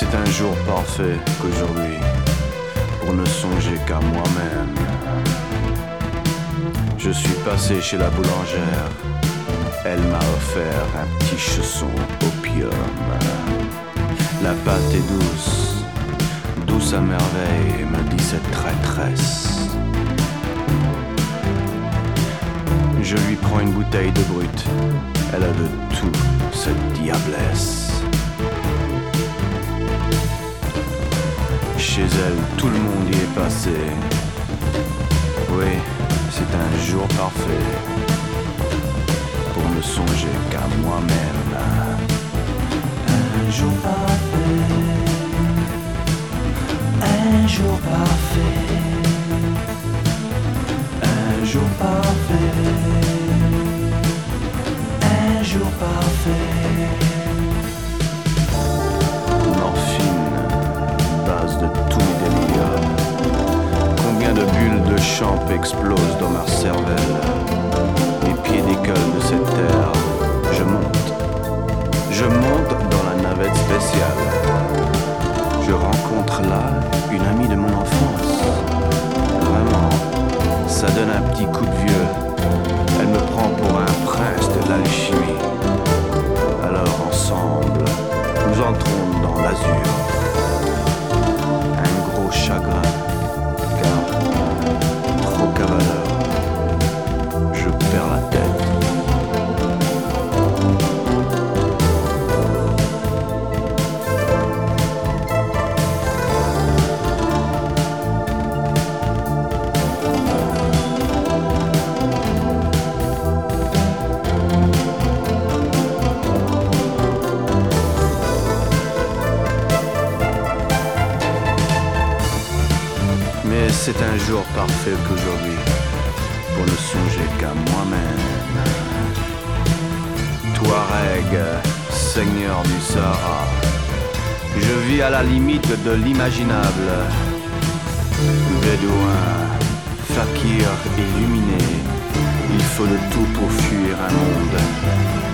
C'est un jour parfait qu'aujourd'hui, pour ne songer qu'à moi-même. Je suis passé chez la boulangère. Elle m'a offert un petit chausson opium. La pâte est douce, douce à merveille, me dit cette traîtresse. Je lui prends une bouteille de brut. Elle a de tout, cette diablesse. Chez elle, tout le monde y est passé. Oui, c'est un jour parfait pour ne songer qu'à moi-même. Un jour parfait, explosent dans ma cervelle Les pieds d'école de cette terre, je monte. Je monte dans la navette spéciale. Je rencontre là une amie de mon enfance. Vraiment, ça donne un petit coup de vieux. Elle me prend pour un prince de l'alchimie. Alors ensemble, nous entrons dans l'azur. C'est un jour parfait qu'aujourd'hui, pour ne songer qu'à moi-même. Touareg, seigneur du Sahara, je vis à la limite de l'imaginable. Bédouin, fakir illuminé, il faut de tout pour fuir un monde.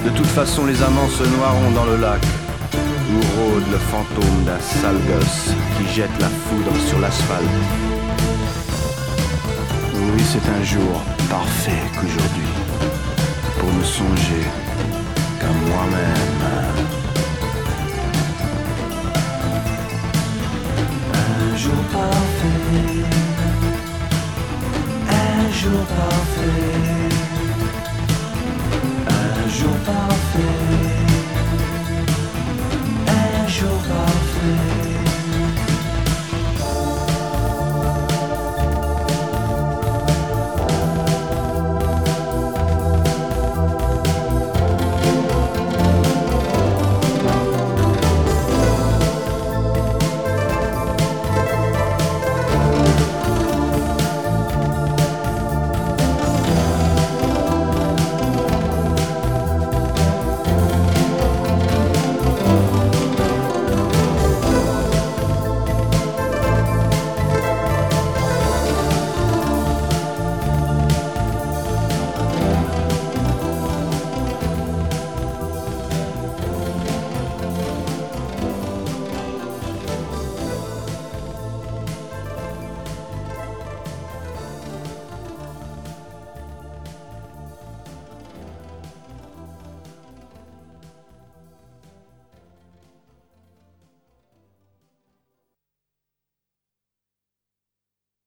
De toute façon, les amants se noieront dans le lac où rôde le fantôme d'un sale gosse qui jette la foudre sur l'asphalte. Oui, c'est un jour parfait qu'aujourd'hui pour me songer qu'à moi-même. Un jour parfait, un jour parfait, un jour parfait.